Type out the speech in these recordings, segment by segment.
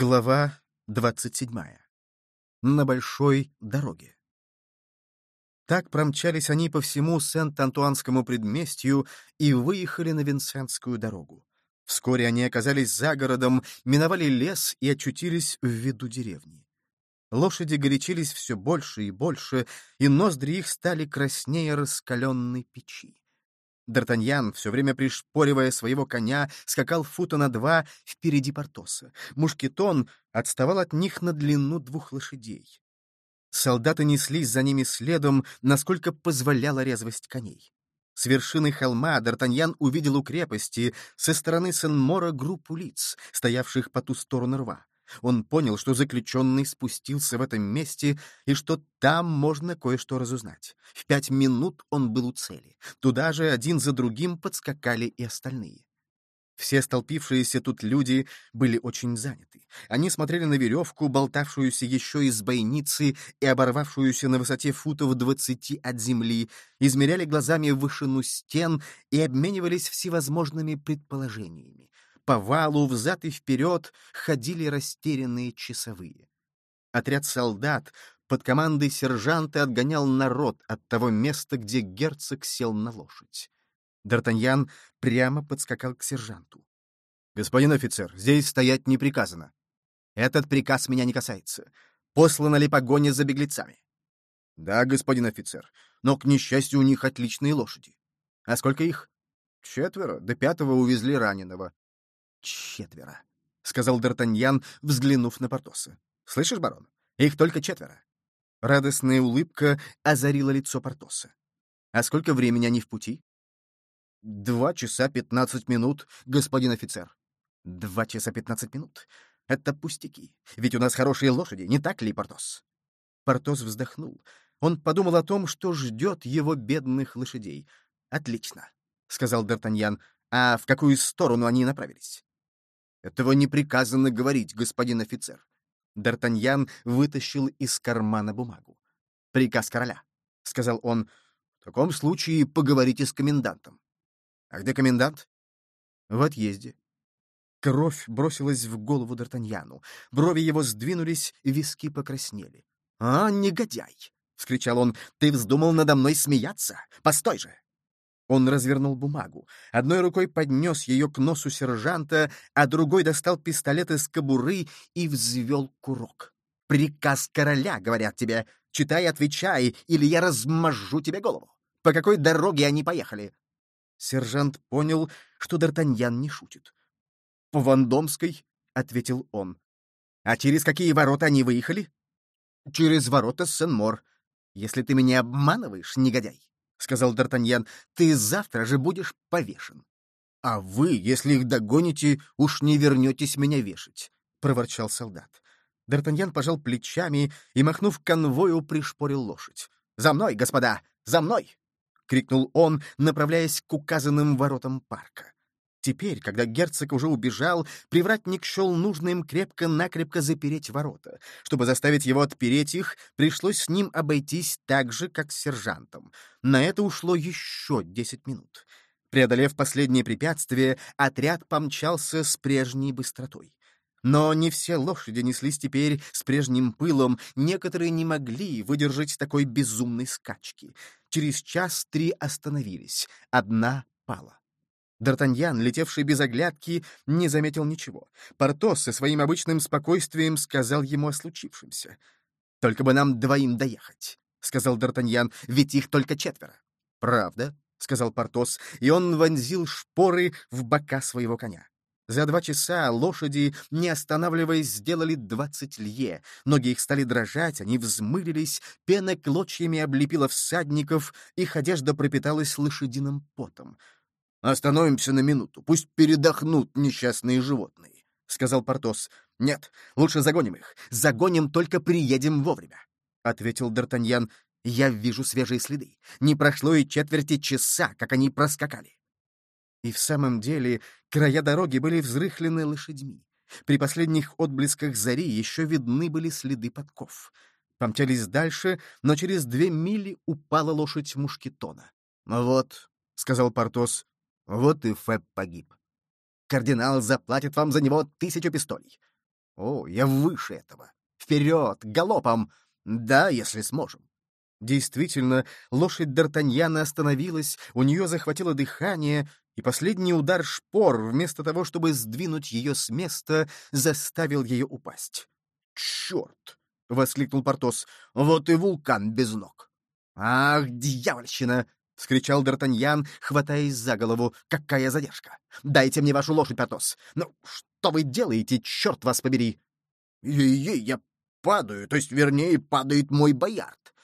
Глава двадцать седьмая. На большой дороге. Так промчались они по всему Сент-Антуанскому предместью и выехали на Винсентскую дорогу. Вскоре они оказались за городом, миновали лес и очутились в виду деревни. Лошади горячились все больше и больше, и ноздри их стали краснее раскаленной печи. Д'Артаньян, все время пришпоривая своего коня, скакал фута на два впереди Портоса. Мушкетон отставал от них на длину двух лошадей. Солдаты неслись за ними следом, насколько позволяла резвость коней. С вершины холма Д'Артаньян увидел у крепости со стороны Сен-Мора группу лиц, стоявших по ту сторону рва. Он понял, что заключенный спустился в этом месте и что там можно кое-что разузнать. В пять минут он был у цели. Туда же один за другим подскакали и остальные. Все столпившиеся тут люди были очень заняты. Они смотрели на веревку, болтавшуюся еще из бойницы и оборвавшуюся на высоте футов двадцати от земли, измеряли глазами вышину стен и обменивались всевозможными предположениями. По валу взад и вперед ходили растерянные часовые. Отряд солдат под командой сержанта отгонял народ от того места, где герцог сел на лошадь. Д'Артаньян прямо подскакал к сержанту. «Господин офицер, здесь стоять не приказано. Этот приказ меня не касается. Послана ли погоня за беглецами?» «Да, господин офицер, но, к несчастью, у них отличные лошади. А сколько их?» «Четверо. До пятого увезли раненого. «Четверо», — сказал Д'Артаньян, взглянув на Портоса. «Слышишь, барон? Их только четверо». Радостная улыбка озарила лицо Портоса. «А сколько времени они в пути?» «Два часа пятнадцать минут, господин офицер». «Два часа пятнадцать минут? Это пустяки. Ведь у нас хорошие лошади, не так ли, Портос?» Портос вздохнул. Он подумал о том, что ждет его бедных лошадей. «Отлично», — сказал Д'Артаньян. «А в какую сторону они направились?» Этого не приказано говорить, господин офицер. Д'Артаньян вытащил из кармана бумагу. «Приказ короля», — сказал он. «В таком случае поговорите с комендантом». «А где комендант?» «В отъезде». Кровь бросилась в голову Д'Артаньяну. Брови его сдвинулись, виски покраснели. «А, негодяй!» — вскричал он. «Ты вздумал надо мной смеяться? Постой же! Он развернул бумагу. Одной рукой поднес ее к носу сержанта, а другой достал пистолет из кобуры и взвел курок. «Приказ короля, говорят тебе. Читай, отвечай, или я размажу тебе голову. По какой дороге они поехали?» Сержант понял, что Д'Артаньян не шутит. «По Вандомской», — ответил он. «А через какие ворота они выехали?» «Через ворота Сен-Мор. Если ты меня обманываешь, негодяй, — сказал Д'Артаньян, — ты завтра же будешь повешен. — А вы, если их догоните, уж не вернетесь меня вешать, — проворчал солдат. Д'Артаньян пожал плечами и, махнув конвою, пришпорил лошадь. «За мной, господа! За мной!» — крикнул он, направляясь к указанным воротам парка. Теперь, когда герцог уже убежал, привратник счел нужным крепко-накрепко запереть ворота. Чтобы заставить его отпереть их, пришлось с ним обойтись так же, как с сержантом. На это ушло еще десять минут. Преодолев последнее препятствие, отряд помчался с прежней быстротой. Но не все лошади неслись теперь с прежним пылом, некоторые не могли выдержать такой безумной скачки. Через час три остановились, одна пала. Д'Артаньян, летевший без оглядки, не заметил ничего. Портос со своим обычным спокойствием сказал ему о случившемся. «Только бы нам двоим доехать», — сказал Д'Артаньян, — «ведь их только четверо». «Правда», — сказал Портос, и он вонзил шпоры в бока своего коня. За два часа лошади, не останавливаясь, сделали двадцать лье. Ноги их стали дрожать, они взмылились, пена клочьями облепила всадников, их одежда пропиталась лошадиным потом. «Остановимся на минуту, пусть передохнут несчастные животные», — сказал Портос. «Нет, лучше загоним их. Загоним, только приедем вовремя», — ответил Д'Артаньян. «Я вижу свежие следы. Не прошло и четверти часа, как они проскакали». И в самом деле края дороги были взрыхлены лошадьми. При последних отблесках зари еще видны были следы подков. Помчались дальше, но через две мили упала лошадь мушкетона. «Вот», — сказал Портос, — «вот и Фэб погиб. Кардинал заплатит вам за него тысячу пистолей. О, я выше этого. Вперед, галопом! Да, если сможем». Действительно, лошадь Д'Артаньяна остановилась, у нее захватило дыхание, и последний удар шпор, вместо того, чтобы сдвинуть ее с места, заставил ее упасть. «Черт!» — воскликнул Портос. «Вот и вулкан без ног!» «Ах, дьявольщина!» — вскричал Д'Артаньян, хватаясь за голову. «Какая задержка! Дайте мне вашу лошадь, Портос! Ну, что вы делаете, черт вас побери!» «Ей-ей, я падаю, то есть, вернее, падает мой боярд!»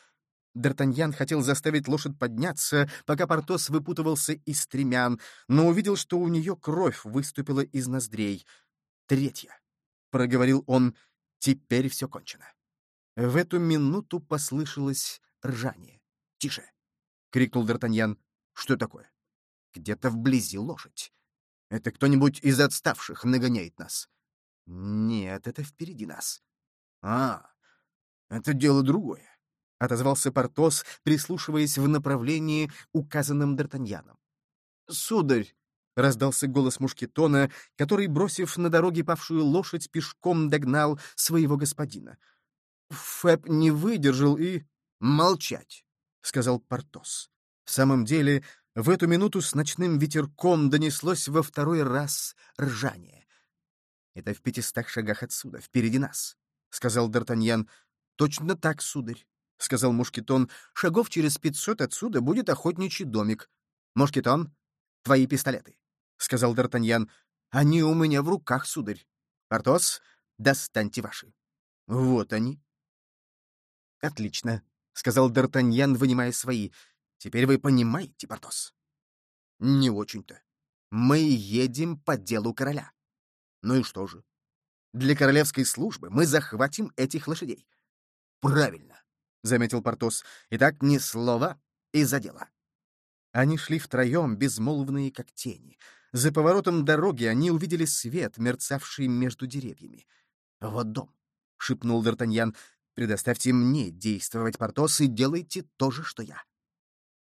Д'Артаньян хотел заставить лошадь подняться, пока Портос выпутывался из стремян, но увидел, что у нее кровь выступила из ноздрей. «Третья», — проговорил он, — «теперь все кончено». В эту минуту послышалось ржание. «Тише!» — крикнул Д'Артаньян. «Что такое?» «Где-то вблизи лошадь. Это кто-нибудь из отставших нагоняет нас?» «Нет, это впереди нас». «А, это дело другое. — отозвался Портос, прислушиваясь в направлении, указанном Д'Артаньяном. «Сударь!» — раздался голос Мушкетона, который, бросив на дороге павшую лошадь, пешком догнал своего господина. Фэб не выдержал и... «Молчать!» — сказал Портос. В самом деле, в эту минуту с ночным ветерком донеслось во второй раз ржание. «Это в пятистах шагах отсюда, впереди нас», — сказал Д'Артаньян. «Точно так, сударь. — сказал Мушкетон, — шагов через пятьсот отсюда будет охотничий домик. Мушкетон, твои пистолеты, — сказал Д'Артаньян. — Они у меня в руках, сударь. Портос, достаньте ваши. Вот они. — Отлично, — сказал Д'Артаньян, вынимая свои. — Теперь вы понимаете, Портос? — Не очень-то. Мы едем по делу короля. Ну и что же? Для королевской службы мы захватим этих лошадей. Правильно. — заметил Портос. «Итак, ни слова и за дело». Они шли втроем, безмолвные, как тени. За поворотом дороги они увидели свет, мерцавший между деревьями. «Вот дом», — шепнул Д'Артаньян. «Предоставьте мне действовать, Портос, и делайте то же, что я».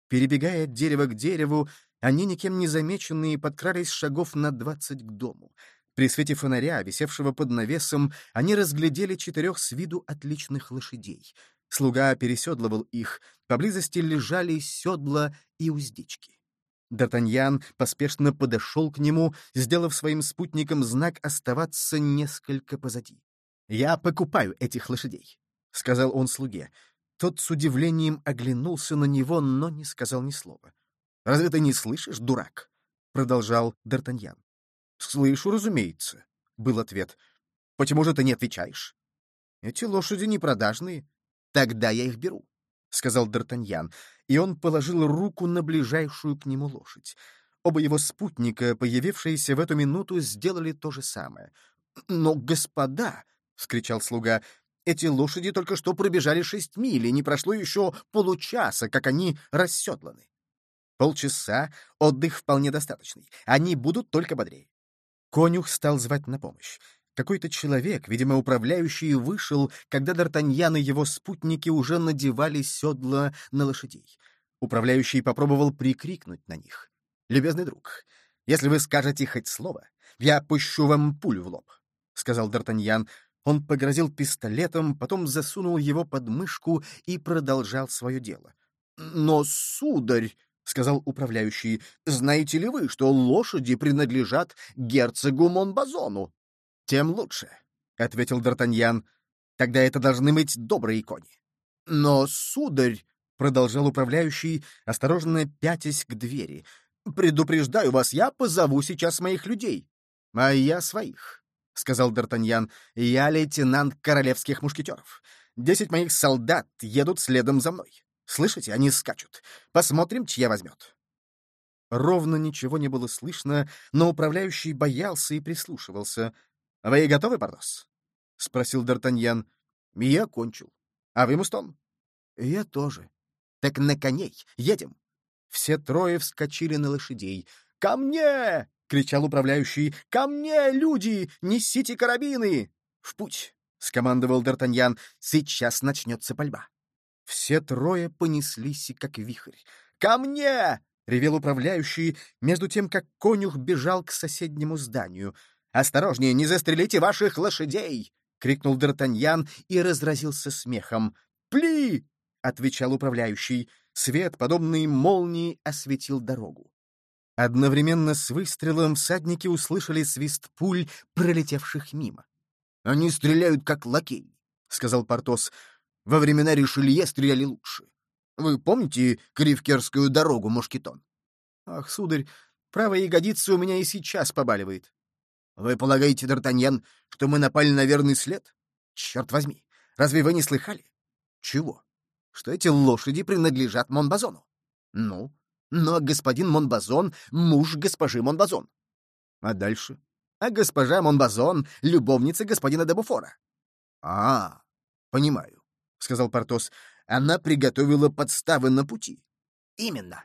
Перебегая от дерева к дереву, они, никем не замеченные, подкрались шагов на двадцать к дому. При свете фонаря, висевшего под навесом, они разглядели четырех с виду отличных лошадей — Слуга переседлывал их, поблизости лежали седла и уздечки. Д'Артаньян поспешно подошел к нему, сделав своим спутникам знак оставаться несколько позади. «Я покупаю этих лошадей», — сказал он слуге. Тот с удивлением оглянулся на него, но не сказал ни слова. «Разве ты не слышишь, дурак?» — продолжал Д'Артаньян. «Слышу, разумеется», — был ответ. «Почему же ты не отвечаешь?» «Эти лошади не продажные. «Тогда я их беру», — сказал Д'Артаньян, и он положил руку на ближайшую к нему лошадь. Оба его спутника, появившиеся в эту минуту, сделали то же самое. «Но, господа!» — вскричал слуга. «Эти лошади только что пробежали шесть миль, и не прошло еще получаса, как они расседланы. Полчаса — отдых вполне достаточный. Они будут только бодрее». Конюх стал звать на помощь. Какой-то человек, видимо, управляющий, вышел, когда Д'Артаньян и его спутники уже надевали седла на лошадей. Управляющий попробовал прикрикнуть на них. «Любезный друг, если вы скажете хоть слово, я пущу вам пулю в лоб», — сказал Д'Артаньян. Он погрозил пистолетом, потом засунул его под мышку и продолжал свое дело. «Но, сударь», — сказал управляющий, — «знаете ли вы, что лошади принадлежат герцогу Монбазону?» «Тем лучше», — ответил Д'Артаньян. «Тогда это должны быть добрые кони». «Но, сударь», — продолжал управляющий, осторожно пятясь к двери, «предупреждаю вас, я позову сейчас моих людей». «А я своих», — сказал Д'Артаньян. «Я лейтенант королевских мушкетеров. Десять моих солдат едут следом за мной. Слышите, они скачут. Посмотрим, чья возьмет». Ровно ничего не было слышно, но управляющий боялся и прислушивался — «Вы готовы, Портос?» — спросил Д'Артаньян. «Я кончил. А вы, Мустон?» «Я тоже». «Так на коней. Едем». Все трое вскочили на лошадей. «Ко мне!» — кричал управляющий. «Ко мне, люди! Несите карабины!» «В путь!» — скомандовал Д'Артаньян. «Сейчас начнется пальба». Все трое понеслись, как вихрь. «Ко мне!» — ревел управляющий, между тем, как конюх бежал к соседнему зданию. «Осторожнее, не застрелите ваших лошадей!» — крикнул Д'Артаньян и разразился смехом. «Пли!» — отвечал управляющий. Свет, подобный молнии, осветил дорогу. Одновременно с выстрелом всадники услышали свист пуль, пролетевших мимо. «Они стреляют, как лакеи», — сказал Портос. «Во времена Ришелье стреляли лучше. Вы помните Кривкерскую дорогу, Мушкетон?» «Ах, сударь, правая ягодица у меня и сейчас побаливает». «Вы полагаете, Д'Артаньян, что мы напали на верный след? Черт возьми, разве вы не слыхали?» «Чего?» «Что эти лошади принадлежат Монбазону?» «Ну, но господин Монбазон — муж госпожи Монбазон. А дальше? А госпожа Монбазон — любовница господина Дебуфора. — А, понимаю, — сказал Портос. — Она приготовила подставы на пути. — Именно.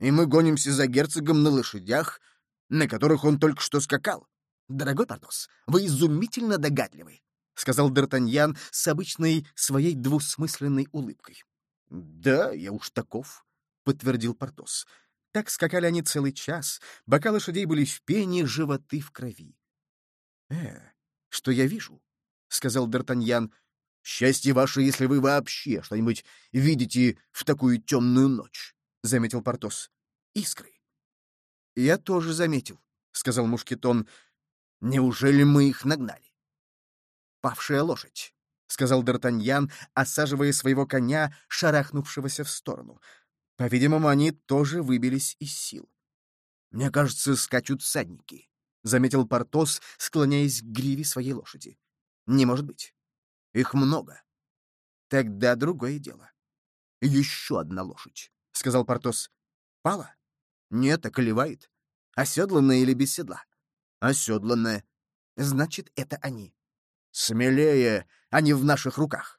И мы гонимся за герцогом на лошадях, на которых он только что скакал. Дорогой Портос, вы изумительно догадливы, — сказал Д'Артаньян с обычной своей двусмысленной улыбкой. — Да, я уж таков, — подтвердил Портос. Так скакали они целый час, бока лошадей были в пене, животы в крови. — Э, что я вижу? — сказал Д'Артаньян. — Счастье ваше, если вы вообще что-нибудь видите в такую темную ночь, — заметил Портос. — Искры. — Я тоже заметил, — сказал Мушкетон. — Неужели мы их нагнали? — Павшая лошадь, — сказал Д'Артаньян, осаживая своего коня, шарахнувшегося в сторону. По-видимому, они тоже выбились из сил. «Мне кажется, скачут всадники», — заметил Портос, склоняясь к гриве своей лошади. «Не может быть. Их много. Тогда другое дело. Еще одна лошадь», — сказал Портос. «Пала? Нет, околевает. Оседланная или без седла?» «Оседланная. Значит, это они. Смелее, они в наших руках.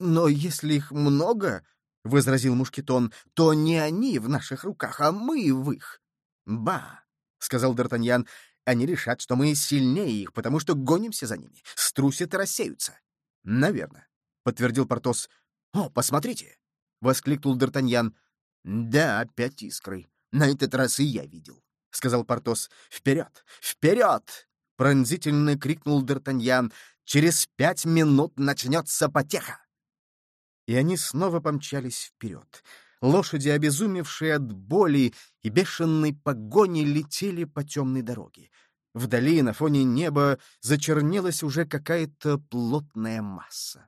Но если их много, — возразил Мушкетон, — то не они в наших руках, а мы в их. — Ба, — сказал Д'Артаньян, — они решат, что мы сильнее их, потому что гонимся за ними, струсят и рассеются. — Наверное, — подтвердил Портос. — О, посмотрите! — воскликнул Д'Артаньян. — Да, опять искры. На этот раз и я видел, — сказал Портос. — Вперед! Вперед! — пронзительно крикнул Д'Артаньян. — Через пять минут начнется потеха! И они снова помчались вперед. Лошади, обезумевшие от боли и бешеной погони, летели по темной дороге. Вдали, на фоне неба, зачернелась уже какая-то плотная масса.